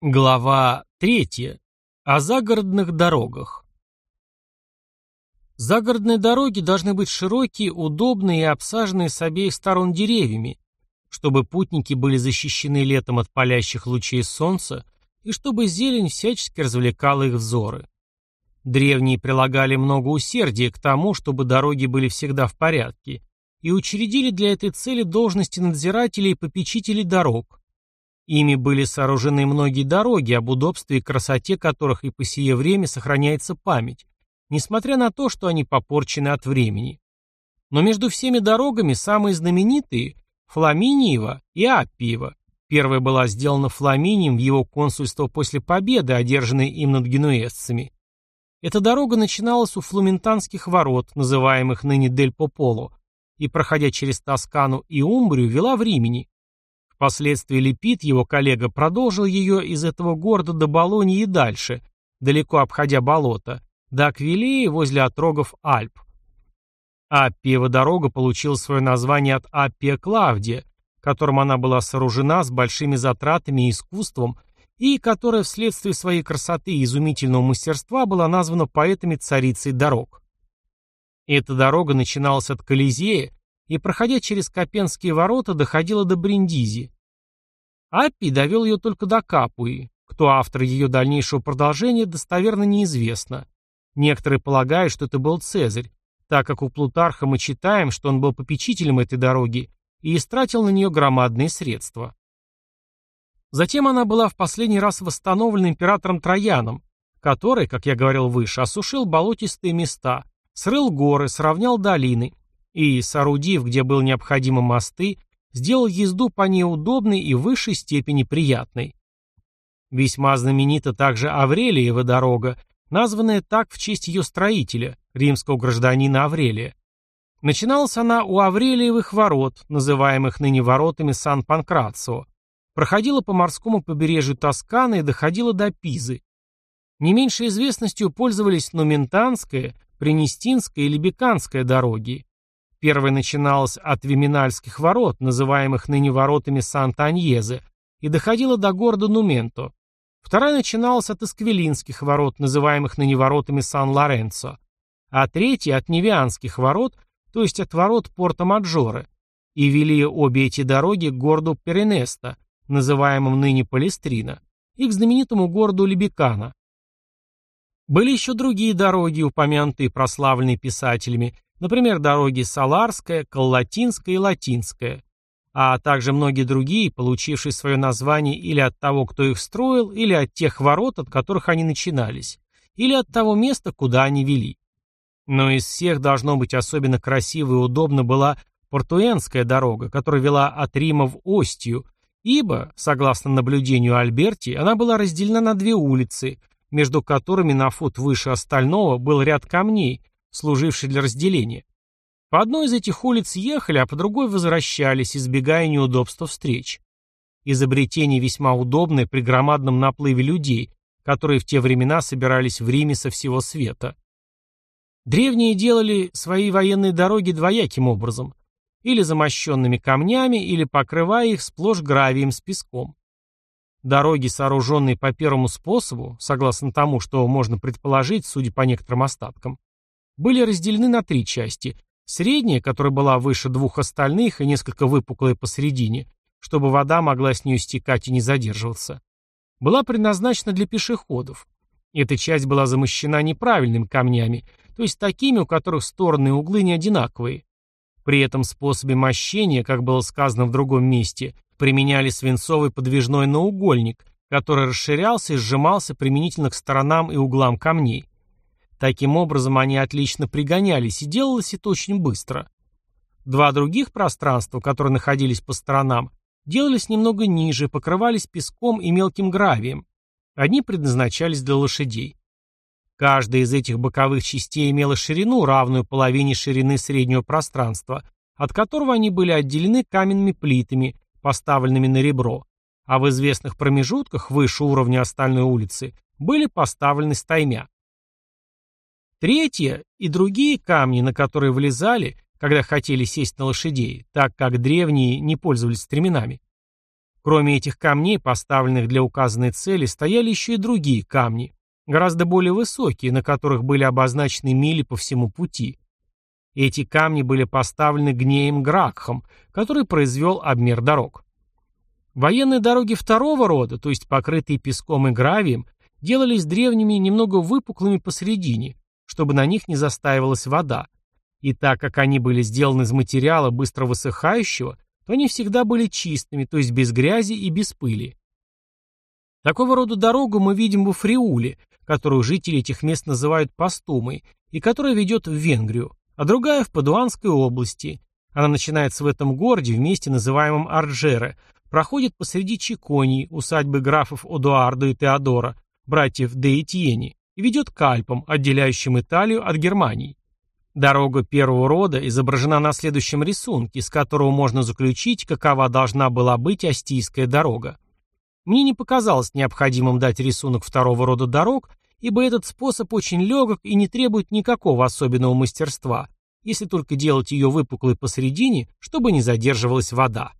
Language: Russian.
Глава третья. О загородных дорогах. Загородные дороги должны быть широкие, удобные и обсаженные с обеих сторон деревьями, чтобы путники были защищены летом от палящих лучей солнца и чтобы зелень всячески развлекала их взоры. Древние прилагали много усердия к тому, чтобы дороги были всегда в порядке, и учредили для этой цели должности надзирателей и попечителей дорог, Ими были сооружены многие дороги, об удобстве и красоте которых и по сие время сохраняется память, несмотря на то, что они попорчены от времени. Но между всеми дорогами самые знаменитые – Фламиниева и Аппиева. Первая была сделана Фламинием в его консульство после победы, одержанной им над генуэзцами. Эта дорога начиналась у флументанских ворот, называемых ныне Дель Пополо, и, проходя через Тоскану и Умбрию, вела в Римени. Впоследствии Лепит, его коллега, продолжил ее из этого города до Болонии и дальше, далеко обходя болото, до Аквилеи возле отрогов Альп. Аппиева дорога получила свое название от Аппия Клавдия, которым она была сооружена с большими затратами и искусством, и которая вследствие своей красоты и изумительного мастерства была названа поэтами царицей дорог. Эта дорога начиналась от Колизея и, проходя через Копенские ворота, доходила до Бриндизи. Аппи довел ее только до Капуи. Кто автор ее дальнейшего продолжения, достоверно неизвестно. Некоторые полагают, что это был Цезарь, так как у Плутарха мы читаем, что он был попечителем этой дороги и истратил на нее громадные средства. Затем она была в последний раз восстановлена императором Трояном, который, как я говорил выше, осушил болотистые места, срыл горы, сравнял долины и, соорудив, где было необходимо мосты, сделал езду по ней удобной и в высшей степени приятной. Весьма знаменита также Аврелиева дорога, названная так в честь ее строителя, римского гражданина Аврелия. Начиналась она у Аврелиевых ворот, называемых ныне воротами Сан-Панкрацио, проходила по морскому побережью Тосканы и доходила до Пизы. Не меньшей известностью пользовались Нументанская, Пренестинская и Либеканская дороги. Первая начиналась от Виминальских ворот, называемых ныне воротами Санта-Аньезе, и доходила до города Нументо. Вторая начиналась от Эсквилинских ворот, называемых ныне воротами Сан-Лоренцо, а третья от Невианских ворот, то есть от ворот Порто-Маджоре, и вели обе эти дороги к городу Перенеста, называемому ныне Палестрина, и к знаменитому городу Либекана. Были еще другие дороги, упомянутые прославленными писателями, Например, дороги Саларская, Коллатинская и Латинская, а также многие другие, получившие свое название или от того, кто их строил, или от тех ворот, от которых они начинались, или от того места, куда они вели. Но из всех должно быть особенно красиво и удобно была Портуэнская дорога, которая вела от Рима в Остию, ибо, согласно наблюдению Альберти, она была разделена на две улицы, между которыми на фут выше остального был ряд камней, служивший для разделения. По одной из этих улиц ехали, а по другой возвращались, избегая неудобства встреч. Изобретение весьма удобное при громадном наплыве людей, которые в те времена собирались в Риме со всего света. Древние делали свои военные дороги двояким образом, или замощенными камнями, или покрывая их сплошь гравием с песком. Дороги, сооруженные по первому способу, согласно тому, что можно предположить, судя по некоторым остаткам, были разделены на три части. Средняя, которая была выше двух остальных и несколько выпуклая посередине, чтобы вода могла с нее стекать и не задерживаться, была предназначена для пешеходов. Эта часть была замощена неправильными камнями, то есть такими, у которых стороны и углы не одинаковые. При этом способе мощения, как было сказано в другом месте, применяли свинцовый подвижной наугольник, который расширялся и сжимался применительно к сторонам и углам камней. Таким образом, они отлично пригонялись, и делалось это очень быстро. Два других пространства, которые находились по сторонам, делались немного ниже, покрывались песком и мелким гравием. Одни предназначались для лошадей. Каждая из этих боковых частей имела ширину, равную половине ширины среднего пространства, от которого они были отделены каменными плитами, поставленными на ребро, а в известных промежутках выше уровня остальной улицы были поставлены стаймя. Третье и другие камни, на которые влезали, когда хотели сесть на лошадей, так как древние не пользовались стременами. Кроме этих камней, поставленных для указанной цели, стояли еще и другие камни, гораздо более высокие, на которых были обозначены мили по всему пути. Эти камни были поставлены гнеем Гракхом, который произвел обмер дорог. Военные дороги второго рода, то есть покрытые песком и гравием, делались древними немного выпуклыми посередине, чтобы на них не застаивалась вода. И так как они были сделаны из материала быстро высыхающего, то они всегда были чистыми, то есть без грязи и без пыли. Такого рода дорогу мы видим в Фриуле, которую жители этих мест называют Пастумой, и которая ведет в Венгрию, а другая в Падуанской области. Она начинается в этом городе, в месте, называемом Арджере, проходит посреди Чиконии, усадьбы графов Одуардо и Теодора, братьев де Этьени, и ведет к Альпам, отделяющим Италию от Германии. Дорога первого рода изображена на следующем рисунке, с которого можно заключить, какова должна была быть Астийская дорога. Мне не показалось необходимым дать рисунок второго рода дорог, ибо этот способ очень легок и не требует никакого особенного мастерства, если только делать ее выпуклой посередине, чтобы не задерживалась вода.